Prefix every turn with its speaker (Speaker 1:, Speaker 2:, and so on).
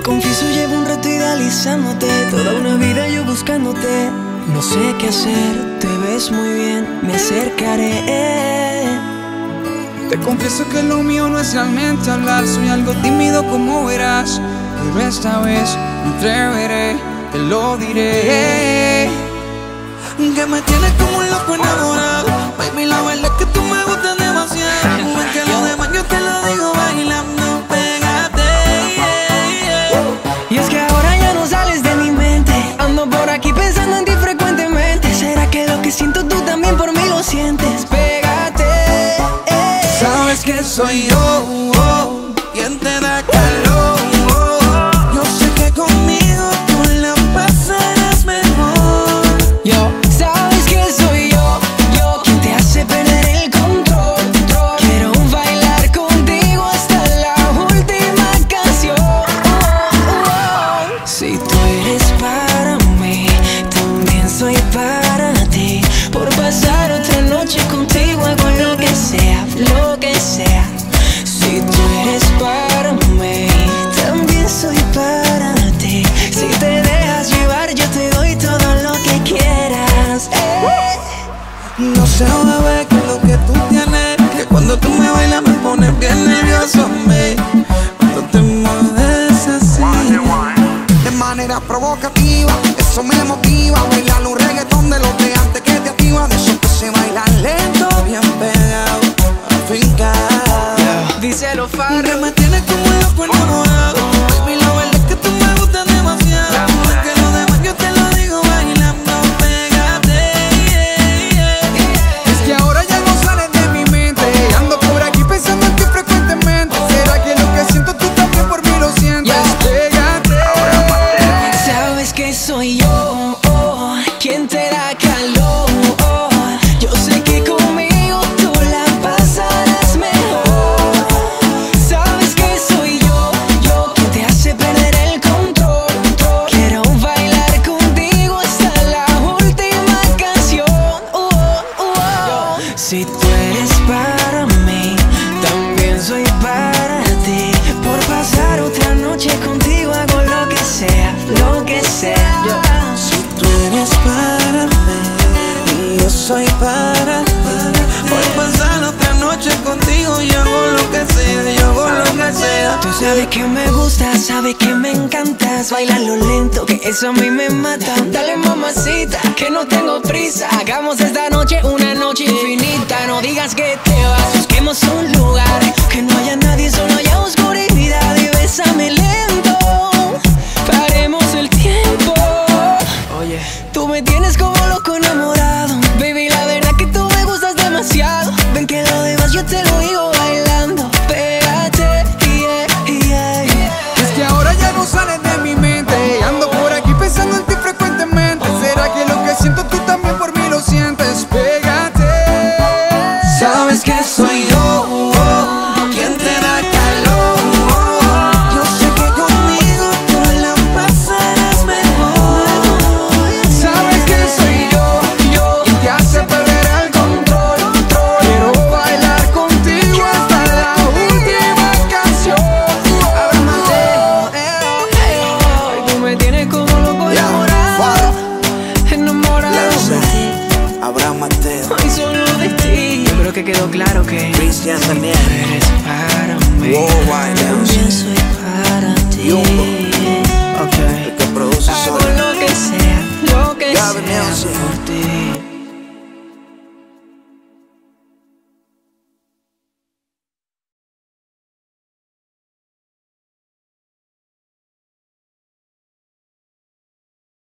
Speaker 1: confieso, llevo un rato idealizándote. Toda una vida yo buscándote. No sé qué hacer, te ves muy bien, me acercaré.
Speaker 2: Te confieso que lo mío no es realmente hablar, soy algo tímido como verás. Pero esta vez me atreveré, te lo diré. Que me tienes como un loco enamorado. Que soy yo, oh, quien te
Speaker 1: para ti. Si te dejas llevar, yo te doy todo lo que quieras. eh.
Speaker 2: No sé, bebé, que lo que tú tienes. Que cuando tú me bailas me pones bien nervioso, me. Cuando te mueves así. De manera provocativa, eso me motiva. Bailar un reggaetón de los de antes que te activa. De esos que se bailan lento, bien pegado, afincado.
Speaker 1: Díselo,
Speaker 2: Que
Speaker 1: Farro.
Speaker 2: me tienes como loco enamorado.
Speaker 1: Para mí
Speaker 2: y yo soy para ti. Por pasar otra noche contigo, yo hago lo que sea, yo hago lo que sea.
Speaker 1: Tú sabes que me gusta, sabes que me encantas. Bailalo lento, que eso a mí me mata. Dale mamacita, que no tengo prisa. Hagamos esta noche una noche infinita. No digas que te Ven que lo demás yo te lo digo bailando.
Speaker 2: que quedó claro que Cristian también eres para mí. Yo soy para ti.